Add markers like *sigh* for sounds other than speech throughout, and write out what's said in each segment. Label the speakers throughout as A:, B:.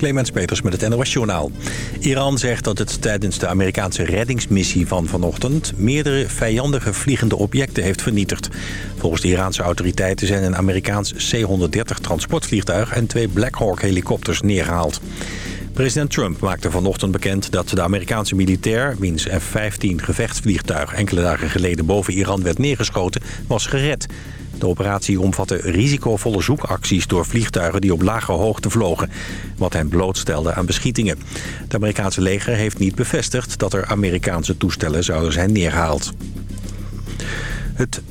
A: Clemens Peters met het NOS Journaal. Iran zegt dat het tijdens de Amerikaanse reddingsmissie van vanochtend... meerdere vijandige vliegende objecten heeft vernietigd. Volgens de Iraanse autoriteiten zijn een Amerikaans C-130 transportvliegtuig... en twee Black Hawk helikopters neergehaald. President Trump maakte vanochtend bekend dat de Amerikaanse militair... wiens F-15 gevechtsvliegtuig enkele dagen geleden boven Iran werd neergeschoten... was gered. De operatie omvatte risicovolle zoekacties door vliegtuigen die op lage hoogte vlogen, wat hen blootstelde aan beschietingen. Het Amerikaanse leger heeft niet bevestigd dat er Amerikaanse toestellen zouden zijn neergehaald.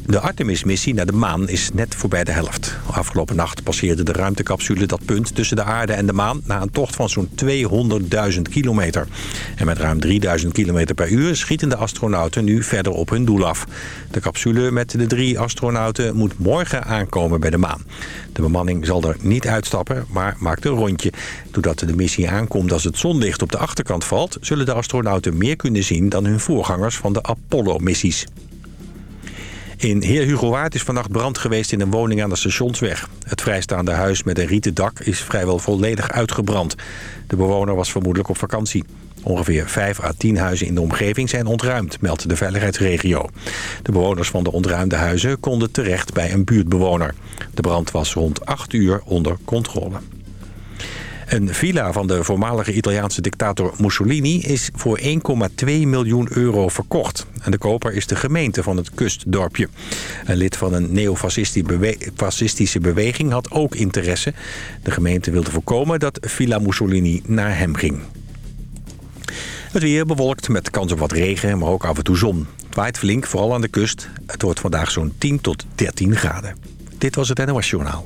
A: De Artemis-missie naar de maan is net voorbij de helft. Afgelopen nacht passeerde de ruimtecapsule dat punt tussen de aarde en de maan... na een tocht van zo'n 200.000 kilometer. En met ruim 3000 kilometer per uur schieten de astronauten nu verder op hun doel af. De capsule met de drie astronauten moet morgen aankomen bij de maan. De bemanning zal er niet uitstappen, maar maakt een rondje. Doordat de missie aankomt als het zonlicht op de achterkant valt... zullen de astronauten meer kunnen zien dan hun voorgangers van de Apollo-missies. In Heer Hugo Waard is vannacht brand geweest in een woning aan de stationsweg. Het vrijstaande huis met een rieten dak is vrijwel volledig uitgebrand. De bewoner was vermoedelijk op vakantie. Ongeveer 5 à 10 huizen in de omgeving zijn ontruimd, meldt de veiligheidsregio. De bewoners van de ontruimde huizen konden terecht bij een buurtbewoner. De brand was rond 8 uur onder controle. Een villa van de voormalige Italiaanse dictator Mussolini is voor 1,2 miljoen euro verkocht. En de koper is de gemeente van het kustdorpje. Een lid van een neofascistische beweging had ook interesse. De gemeente wilde voorkomen dat Villa Mussolini naar hem ging. Het weer bewolkt met kans op wat regen, maar ook af en toe zon. Het waait flink, vooral aan de kust. Het wordt vandaag zo'n 10 tot 13 graden. Dit was het NOS Journaal.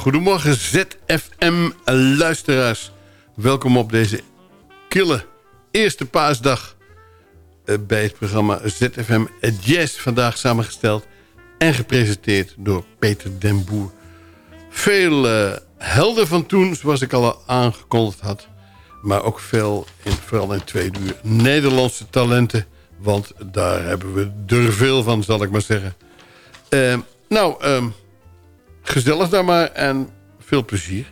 B: Goedemorgen ZFM-luisteraars. Welkom op deze kille eerste paasdag eh, bij het programma ZFM Jazz. Vandaag samengesteld en gepresenteerd door Peter den Boer. Veel uh, helden van toen, zoals ik al aangekondigd had. Maar ook veel, vooral in tweede uur, Nederlandse talenten. Want daar hebben we er veel van, zal ik maar zeggen. Uh, nou, um, gezellig daar maar en veel plezier.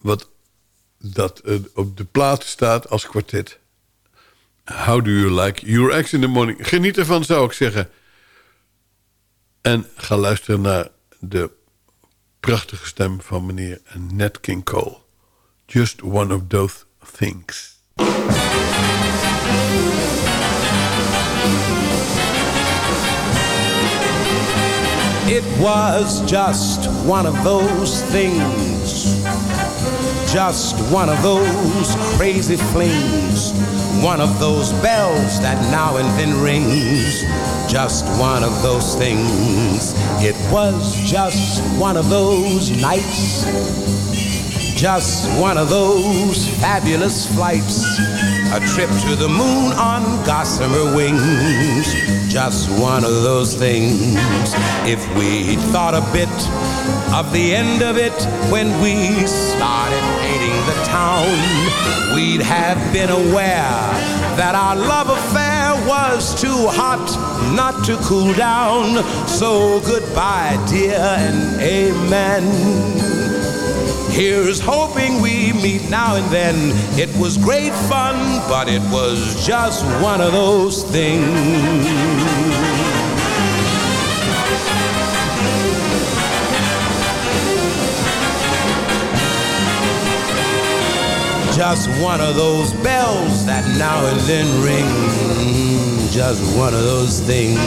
B: Wat dat op de plaat staat als kwartet. How do you like your ex in the morning? Geniet ervan, zou ik zeggen. En ga luisteren naar de prachtige stem van meneer Nat King Cole. Just one of those things.
C: It was just one of those things. Just one of those crazy flings. One of those bells that now and then rings. Just one of those things. It was just one of those nights. Just one of those fabulous flights a trip to the moon on gossamer wings. Just one of those things. If we thought a bit of the end of it when we started painting the town, we'd have been aware that our love affair was too hot not to cool down. So goodbye, dear, and amen. Here's hoping we meet now and then. It was great fun, but it was just one of those things. Just one of those bells that now and then ring. Just one of those things.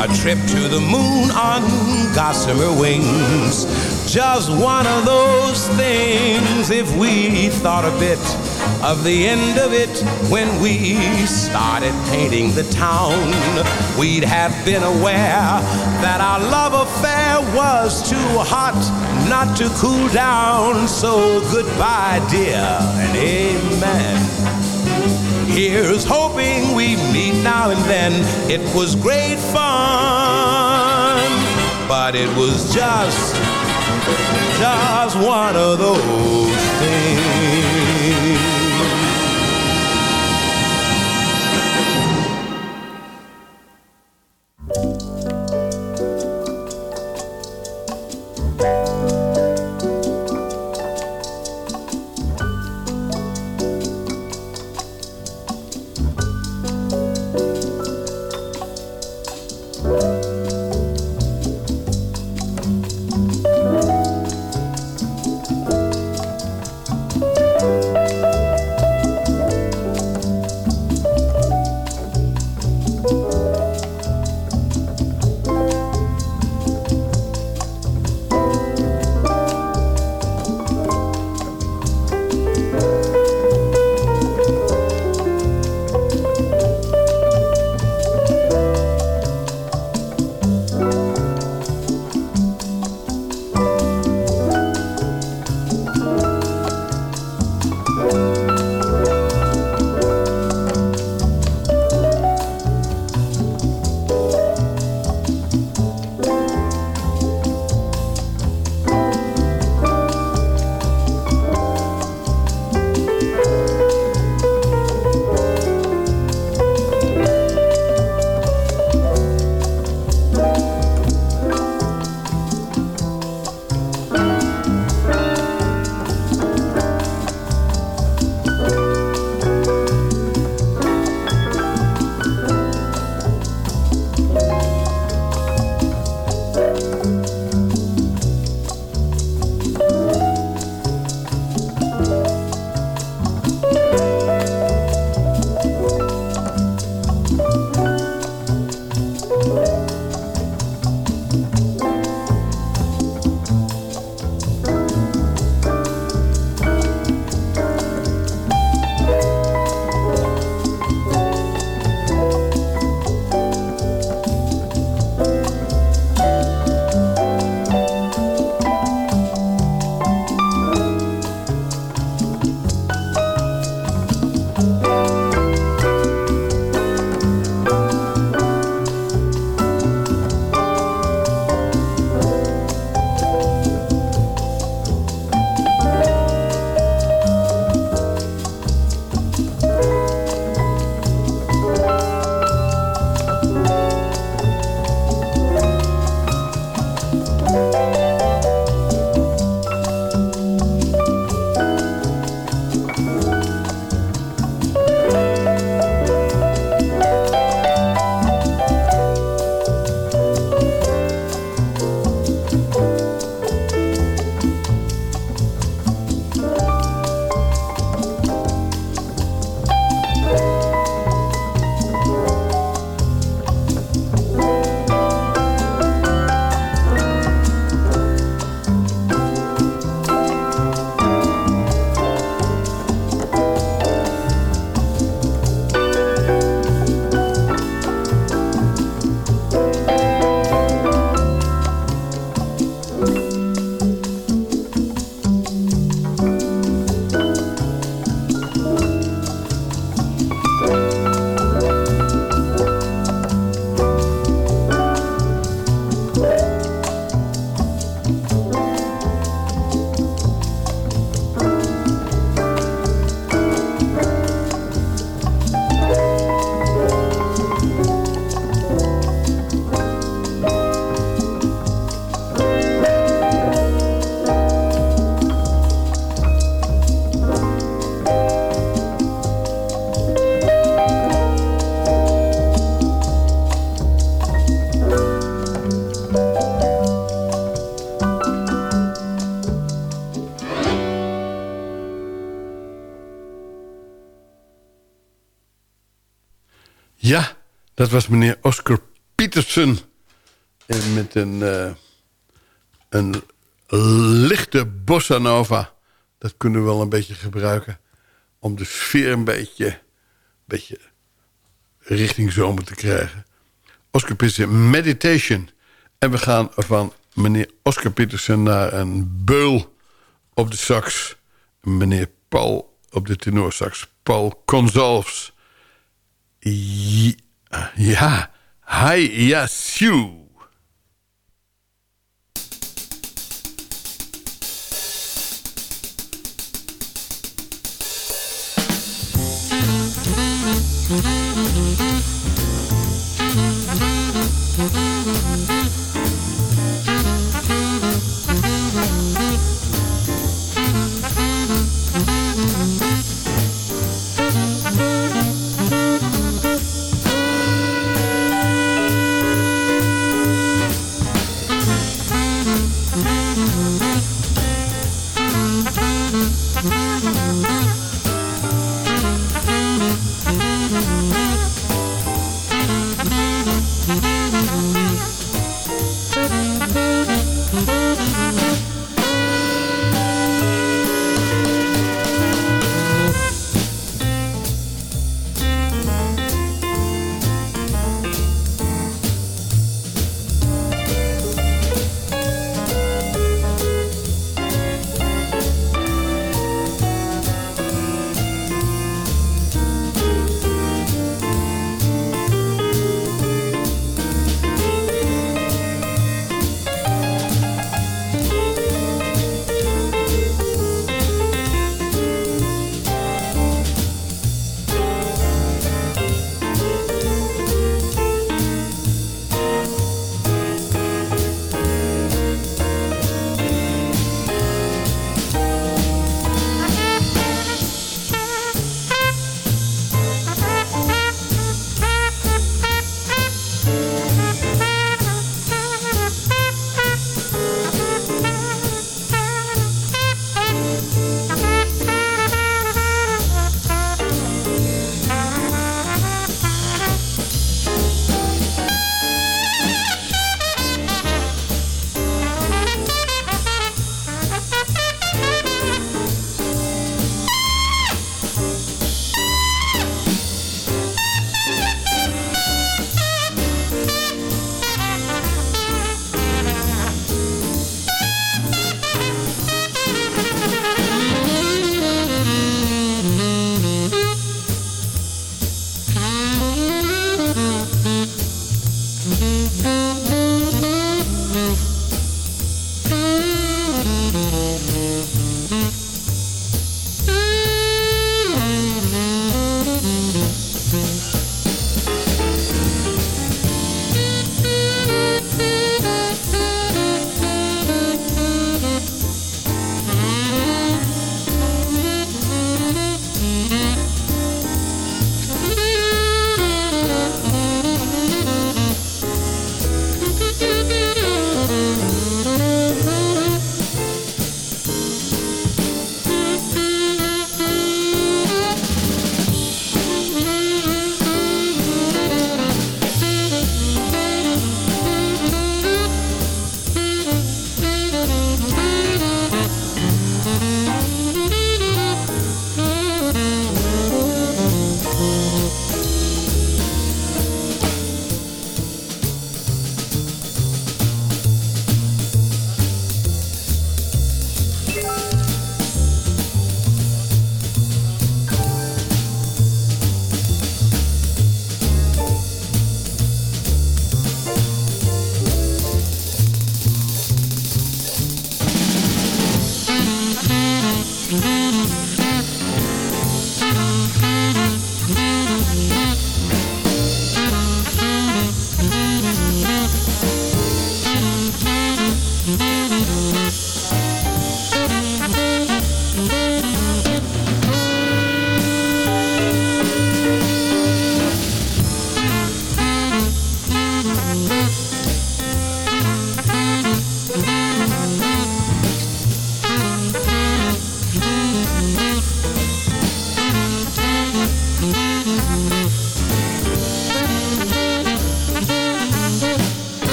C: A trip to the moon on gossamer wings. Just one of those things if we thought a bit of the end of it when we started painting the town. We'd have been aware that our love affair was too hot not to cool down. So goodbye, dear, and amen. Here's hoping we meet now and then. It was great fun, but it was just, just one of those things.
B: Dat was meneer Oscar Peterson. En met een, eh, een lichte bossa nova. Dat kunnen we wel een beetje gebruiken. Om de sfeer een beetje, beetje richting zomer te krijgen. Oscar Peterson, Meditation. En we gaan van meneer Oscar Peterson naar een beul op de sax. Meneer Paul op de tenorsax. Paul Consalves. Ja, Hi Yasu. Dat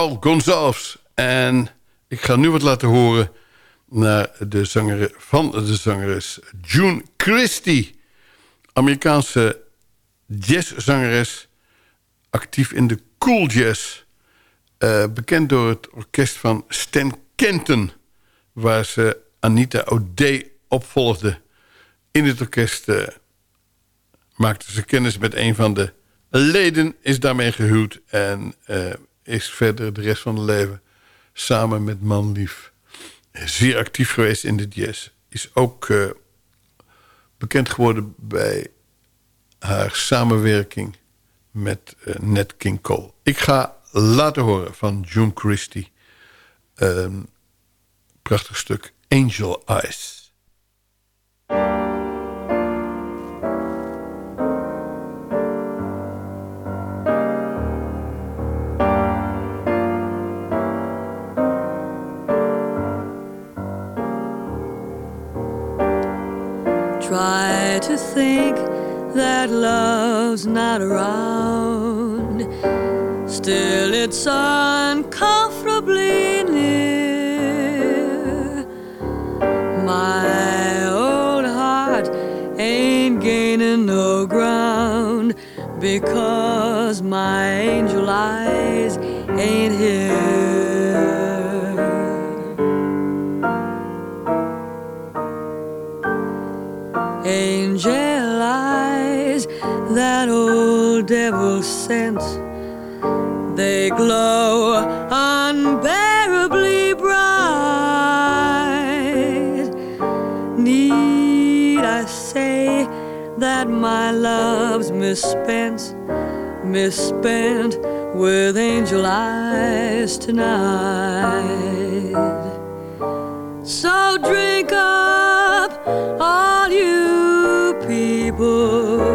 B: Paul Gonzalez. En ik ga nu wat laten horen naar de zanger, van de zangeres June Christie. Amerikaanse jazzzangeres, actief in de cool jazz. Eh, bekend door het orkest van Stan Kenton... waar ze Anita O'Day opvolgde. In het orkest eh, maakte ze kennis met een van de leden... is daarmee gehuwd en eh, is verder de rest van het leven... samen met manlief zeer actief geweest in de jazz. Is ook eh, bekend geworden bij haar samenwerking met uh, Nat King Cole. Ik ga laten horen van June Christie. Een prachtig stuk Angel Eyes.
D: Try to think that love's not around. Still, it's uncomfortably near. My old heart ain't gaining no ground because my angel eyes ain't here. Old devil sense, they glow unbearably bright. Need I say that my love's misspent, misspent with angel eyes tonight? So drink up, all you people.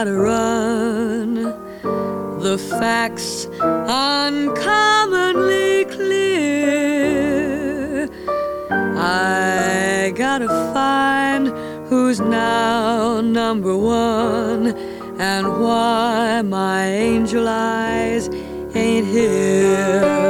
D: Gotta run. The facts uncommonly clear. I gotta find who's now number one and why my angel eyes ain't here.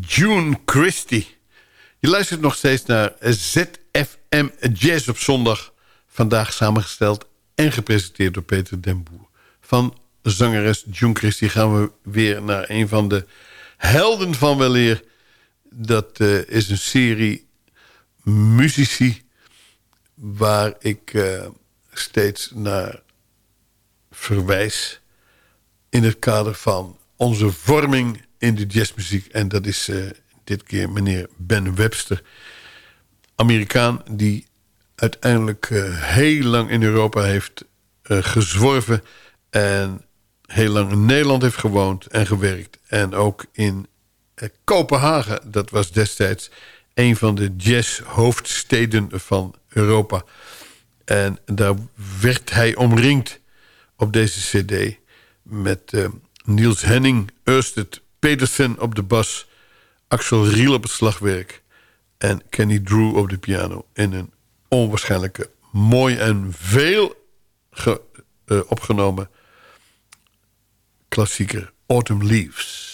B: June Christie. Je luistert nog steeds naar ZFM Jazz op zondag. Vandaag samengesteld en gepresenteerd door Peter Den Boer. Van zangeres June Christie gaan we weer naar een van de helden van weleer. Dat eh, is een serie muzici waar ik eh, steeds naar verwijs... in het kader van onze vorming in de jazzmuziek. En dat is eh, dit keer meneer Ben Webster. Amerikaan die uiteindelijk eh, heel lang in Europa heeft gezworven... en heel lang in Nederland heeft gewoond en gewerkt. En ook in Kopenhagen, dat was destijds... een van de jazzhoofdsteden van Europa. En daar werd hij omringd op deze cd... met eh, Niels Henning, Ørsted Petersen op de bas... Axel Riel op het slagwerk... en Kenny Drew op de piano... in een onwaarschijnlijke, mooi en veel eh, opgenomen klassieker Autumn Leaves.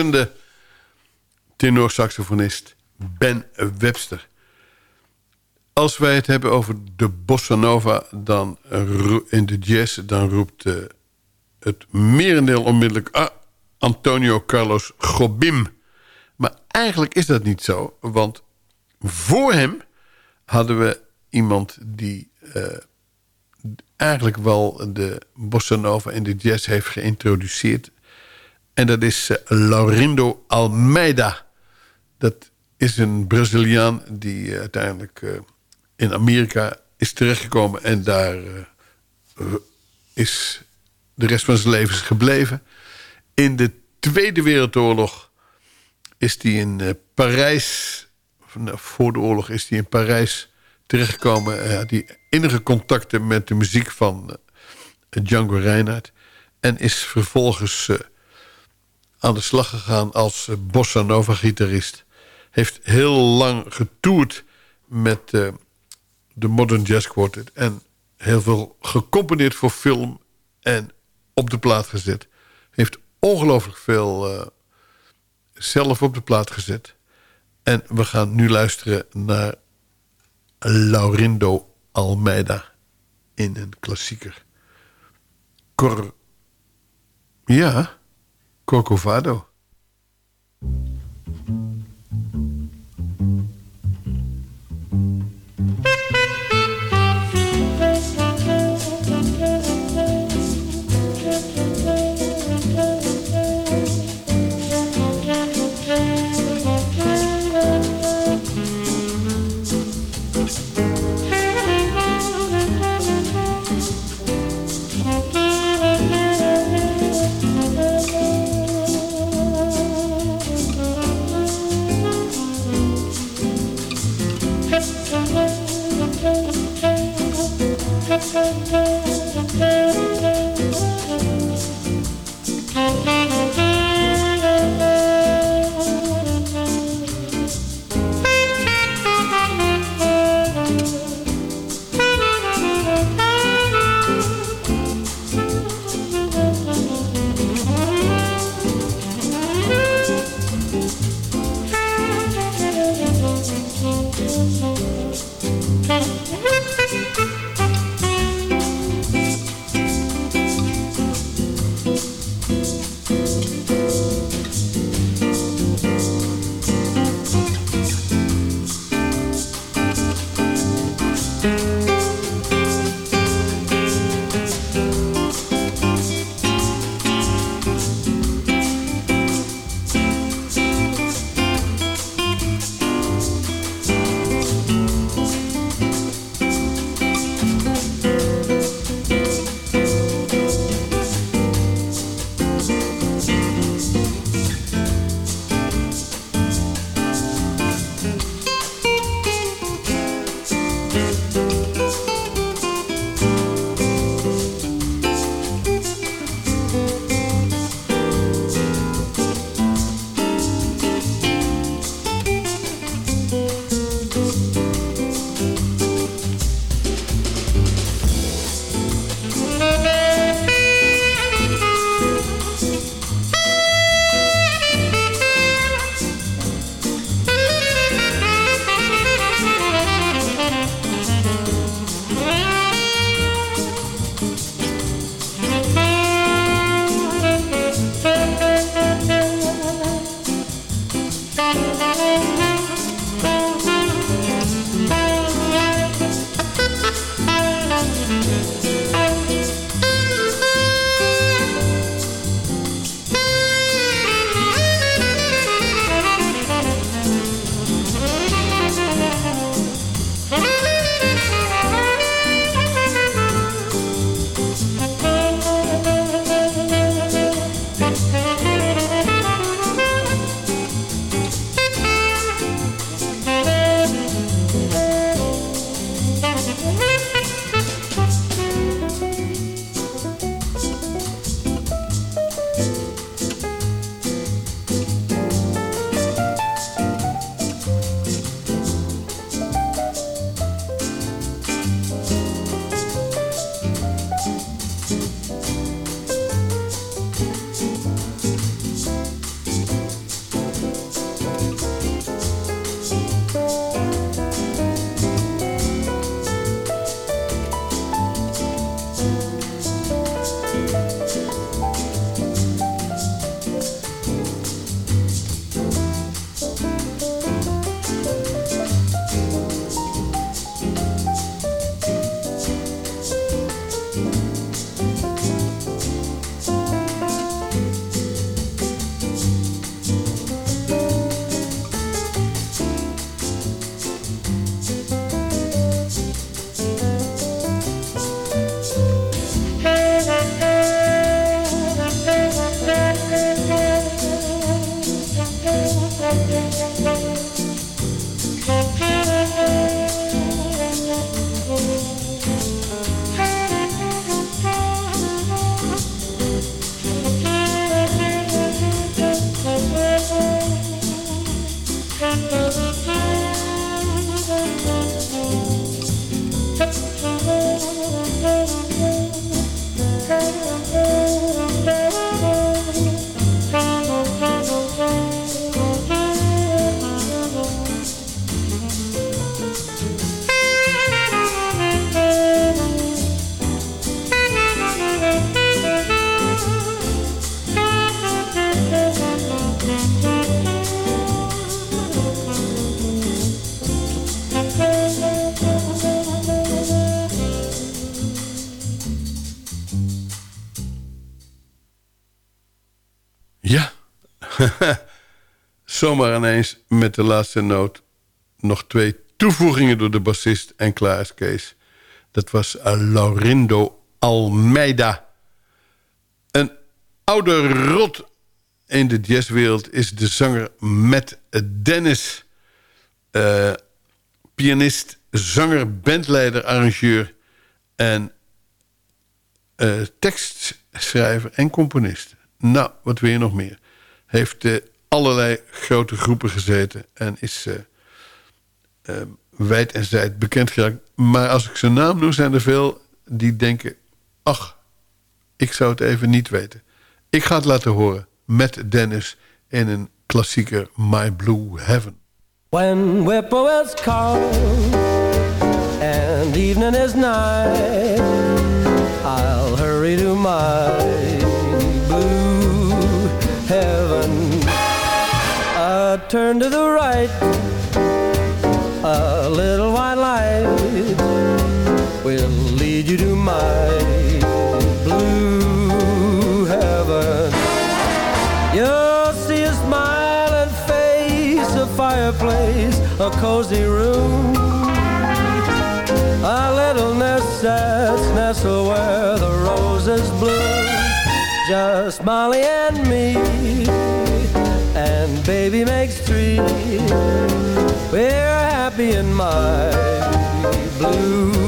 B: slissende tenorsaxofonist Ben Webster. Als wij het hebben over de bossa nova dan in de jazz... dan roept eh, het merendeel onmiddellijk... Ah, Antonio Carlos Jobim. Maar eigenlijk is dat niet zo. Want voor hem hadden we iemand die... eh, eigenlijk wel de bossa nova in de jazz heeft geïntroduceerd. En dat is eh, Laurindo Almeida. Dat is een Braziliaan die eh, uiteindelijk eh, in Amerika is terechtgekomen... en daar is de rest van zijn leven gebleven. In de Tweede Wereldoorlog is hij in Parijs... voor de oorlog is hij in Parijs terechtgekomen. Hij had die innige contacten met de muziek van Django Reinhardt... en is vervolgens aan de slag gegaan als eh, bossa nova gitarist. Heeft heel lang getoerd met eh, de Modern Jazz Quartet... en heel veel gecomponeerd voor film en op de plaat gezet. Heeft ongelooflijk veel eh, zelf op de plaat gezet. En we gaan nu luisteren naar Laurindo Almeida in een klassieker. Cor... Ja, Corcovado. *laughs* Zomaar ineens met de laatste noot nog twee toevoegingen door de bassist en klaar is Kees. Dat was uh, Laurindo Almeida. Een oude rot in de jazzwereld is de zanger Matt Dennis. Eh, pianist, zanger, bandleider, arrangeur en eh, tekstschrijver en componist. Nou, wat wil je nog meer? Heeft uh, allerlei grote groepen gezeten en is uh, wijd en zijd bekend geraakt. Maar als ik zijn naam noem, zijn er veel die denken... ach, ik zou het even niet weten. Ik ga het laten horen met Dennis in een klassieker My Blue Heaven.
E: When whippoorwills call and evening is nigh, I'll hurry to my turn to the right, a little white light will lead you to my blue heaven. You'll see a smiling face, a fireplace, a cozy room. A little nest that's nestled where the roses bloom. Just Molly and me, and baby makes three. We're happy in my blue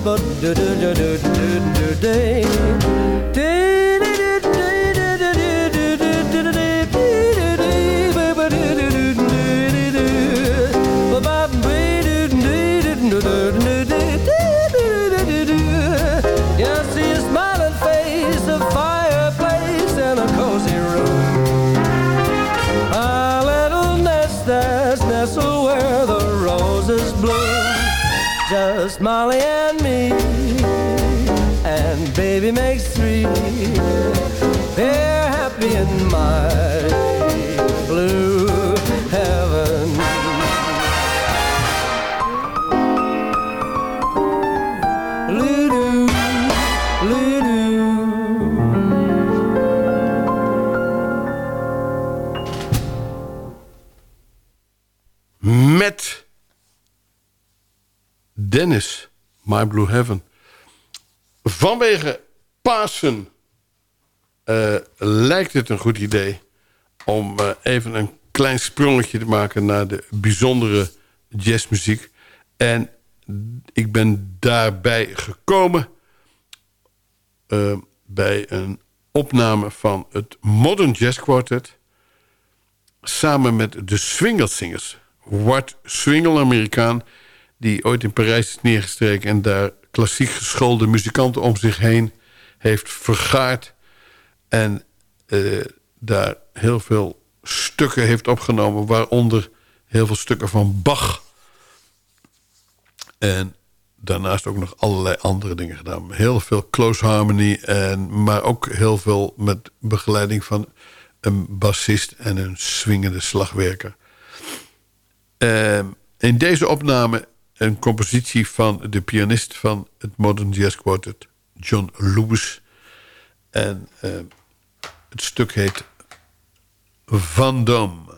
E: but do do do do do do day. day. My Blue Heaven.
B: Vanwege Pasen eh, lijkt het een goed idee... om eh, even een klein sprongetje te maken... naar de bijzondere jazzmuziek. En ik ben daarbij gekomen... eh, bij een opname van het Modern Jazz Quartet... samen met de Swinglesingers. Wart Swingle, Amerikaan... die ooit in Parijs is neergestreken... en daar klassiek geschoolde muzikanten om zich heen heeft vergaard... en eh, daar heel veel stukken heeft opgenomen... waaronder heel veel stukken van Bach... En daarnaast ook nog allerlei andere dingen gedaan. Heel veel close harmony, en, maar ook heel veel met begeleiding van een bassist en een swingende slagwerker. Ehm, in deze opname een compositie van de pianist van het Modern Jazz Quartet, John Lewis. En ehm, het stuk heet Van Dam.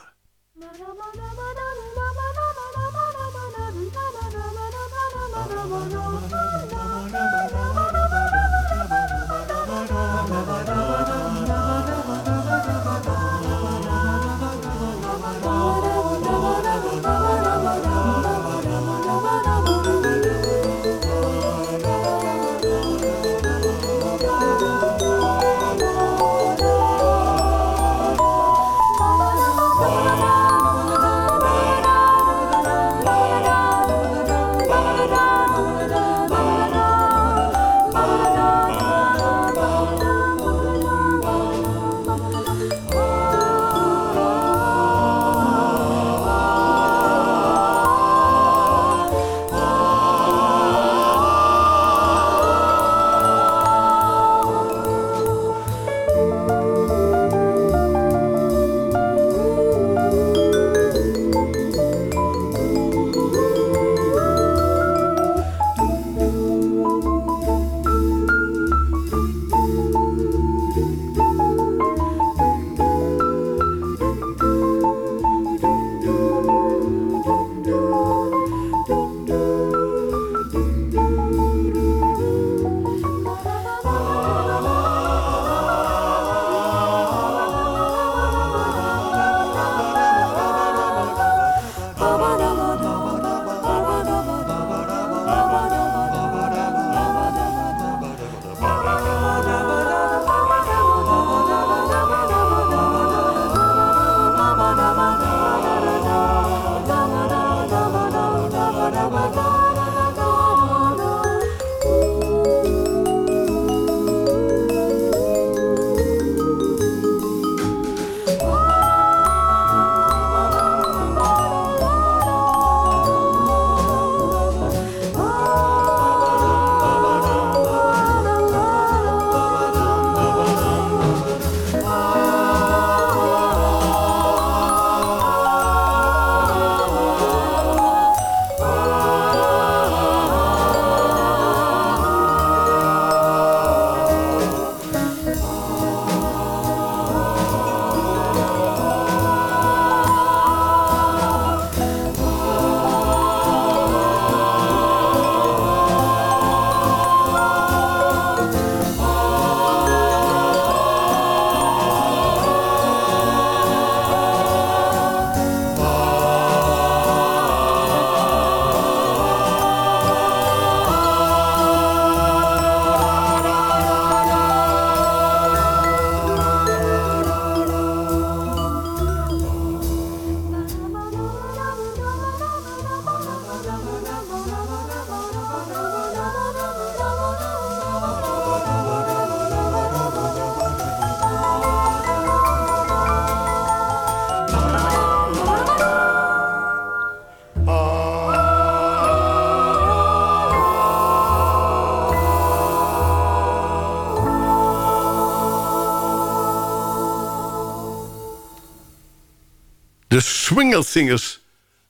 B: De Swingle Singers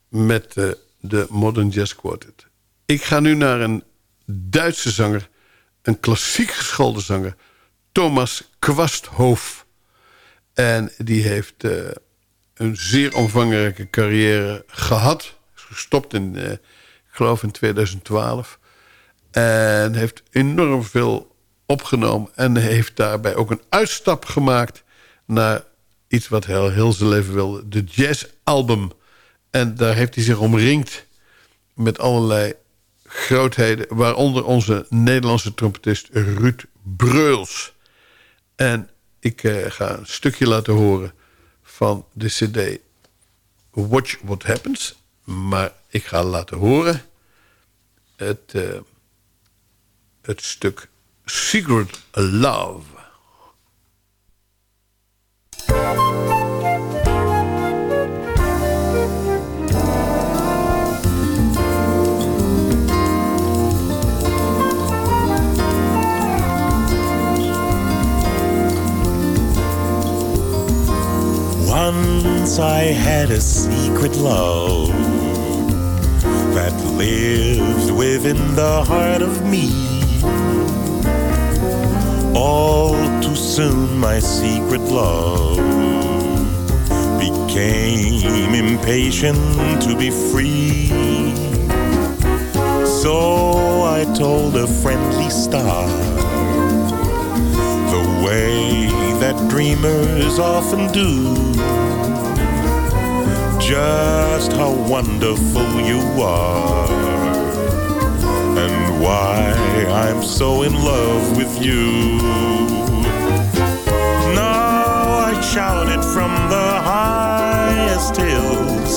B: met eh, de Modern Jazz Quartet. Ik ga nu naar een Duitse zanger, een klassiek geschoolde zanger... Thomas Kwasthof. En die heeft eh, een zeer omvangrijke carrière gehad. Is gestopt in, eh, ik geloof in 2012. En heeft enorm veel opgenomen. En heeft daarbij ook een uitstap gemaakt naar iets wat hij heel zijn leven wilde. De jazzalbum. En daar heeft hij zich omringd met allerlei grootheden. Waaronder onze Nederlandse trompetist Ruud Breuls. En ik eh, ga een stukje laten horen van de cd Watch What Happens. Maar ik ga laten horen het, eh, het stuk Secret Love.
F: Once I had a secret love that lived within the heart of me. All too soon, my secret love became impatient to be free. So I told a friendly star the way that dreamers often do. Just how wonderful you are, why I'm so in love with you. Now I shout it from the highest hills,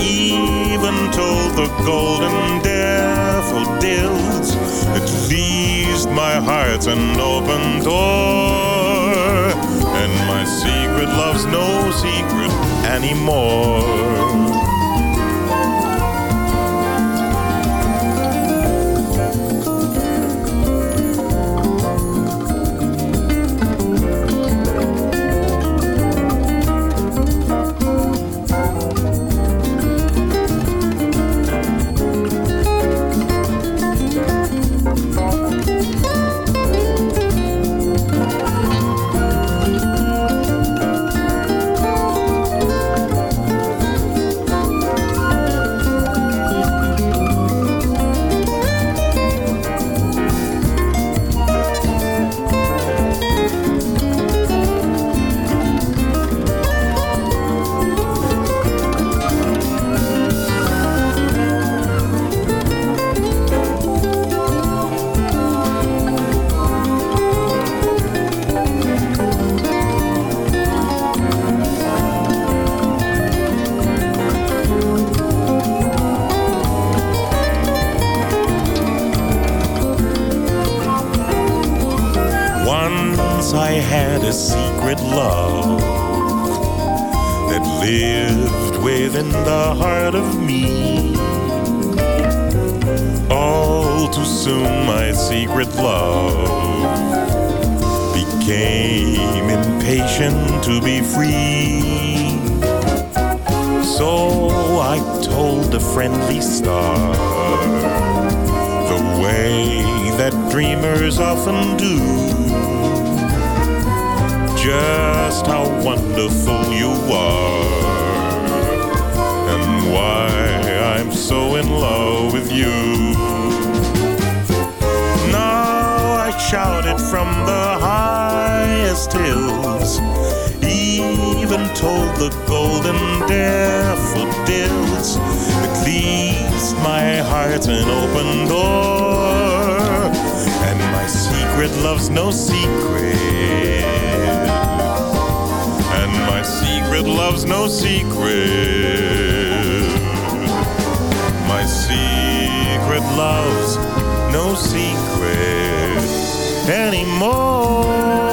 F: even told the golden daffodils. At least my heart's an open door, and my secret love's no secret anymore. Least my heart's an open door, and my secret love's no secret. And my secret love's no secret. My secret love's no secret anymore.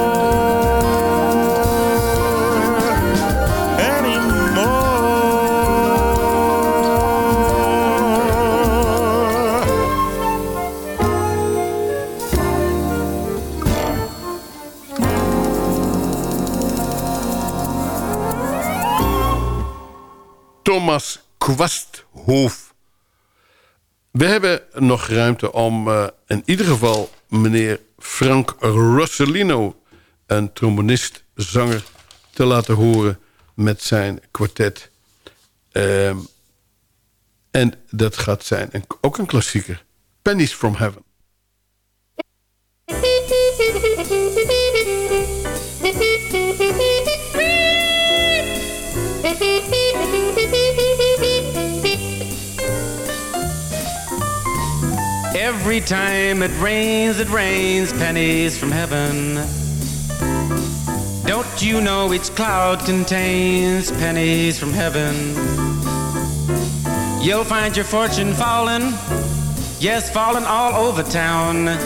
B: Thomas Kwasthoef. We hebben nog ruimte om eh, in ieder geval meneer Frank Rossellino... een trombonist, zanger, te laten horen met zijn kwartet. Ehm, en dat gaat zijn ook een klassieker. Pennies from Heaven. *laughs*
C: Every time it rains, it rains pennies from heaven. Don't you know each cloud contains pennies from heaven? You'll find your fortune falling, yes, falling all over town.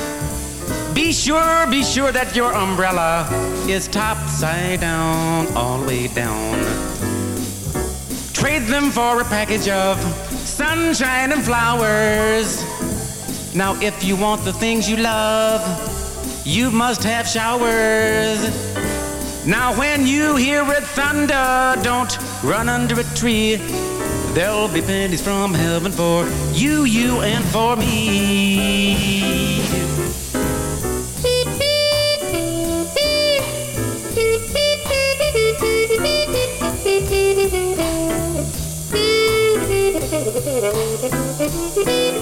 C: Be sure, be sure that your umbrella is topside down, all the way down. Trade them for a package of sunshine and flowers. Now, if you want the things you love, you must have showers. Now, when you hear it thunder, don't run under a tree. There'll be pennies from heaven for you, you, and for me.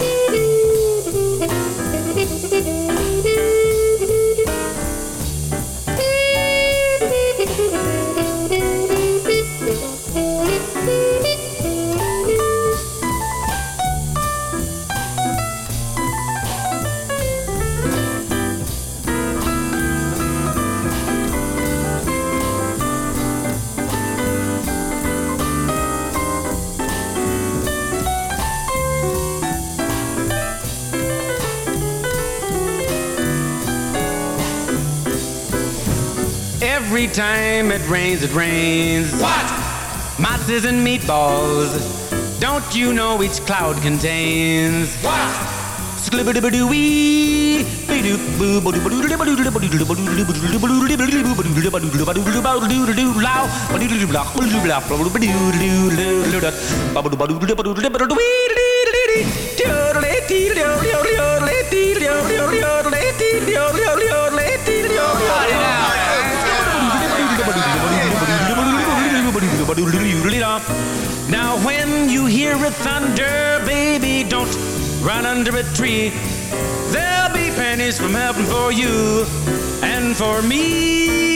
C: *laughs* time it rains, it rains. What? Matzahs and meatballs. Don't you know each cloud contains? What? Sklibidibidoo-wee. Now hear thunder, baby, don't run under a tree. There'll be pennies from heaven for you and for me.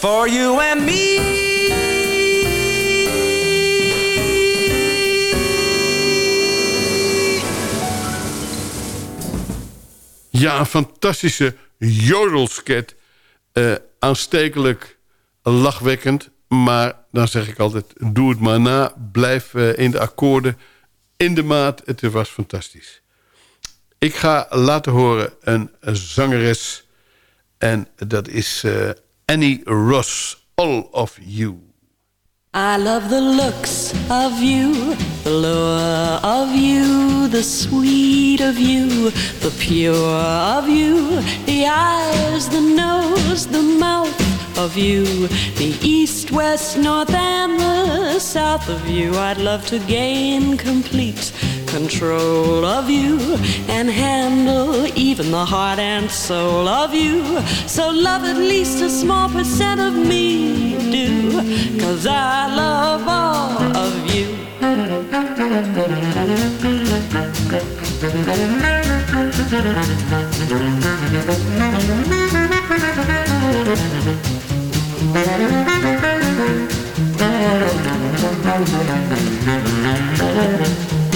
C: For you and me.
B: Ja, een fantastische jodelsket. Eh, aanstekelijk lachwekkend. Maar dan zeg ik altijd, doe het maar na. Blijf eh, in de akkoorden, in de maat. Het was fantastisch. Ik ga laten horen een zangeres. En dat is eh, Annie Ross, All of You.
D: I love the looks of you, the lure of you, the sweet of you, the pure of you, the eyes, the nose, the mouth of you, the east, west, north, and the south of you. I'd love to gain complete control of you and handle even the heart and soul of you. So love at least a small percent of me, do, cause I love all of you.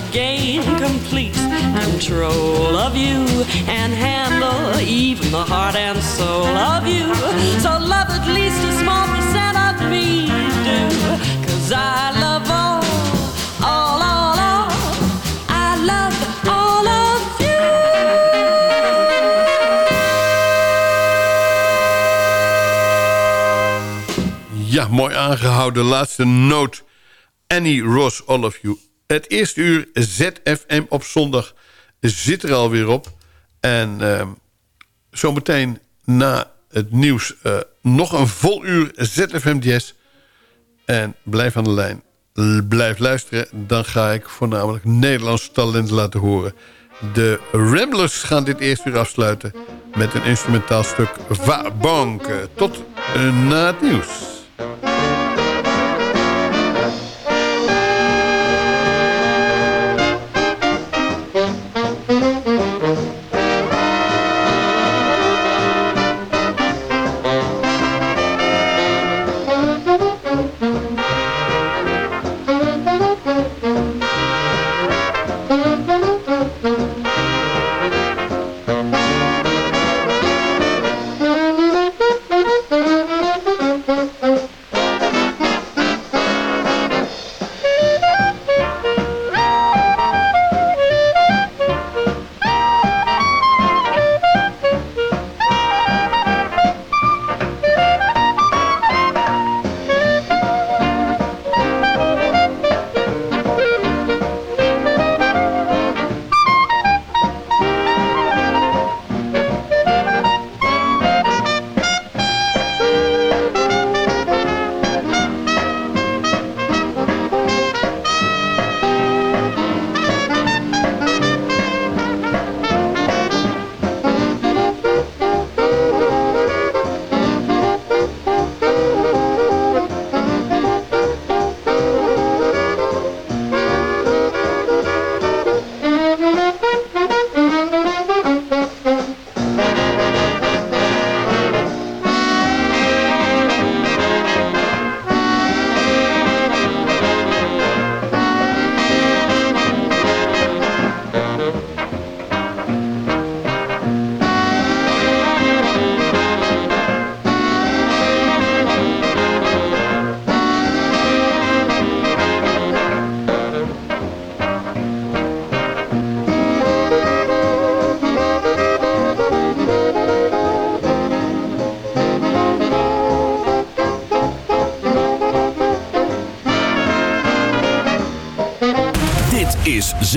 D: to gain complete control of you and handle even the heart and soul of you. So love at least a small percent of me do, cause I love all.
B: Ja, mooi aangehouden. Laatste noot. Annie Ross, all of you. Het eerste uur ZFM op zondag zit er alweer op. En ehm, zometeen na het nieuws eh, nog een vol uur ZFM Jazz. En blijf aan de lijn. Blijf luisteren. Dan ga ik voornamelijk Nederlands talent laten horen. De Ramblers gaan dit eerste uur afsluiten... met een instrumentaal stuk Va Banque. Tot eh, na het nieuws.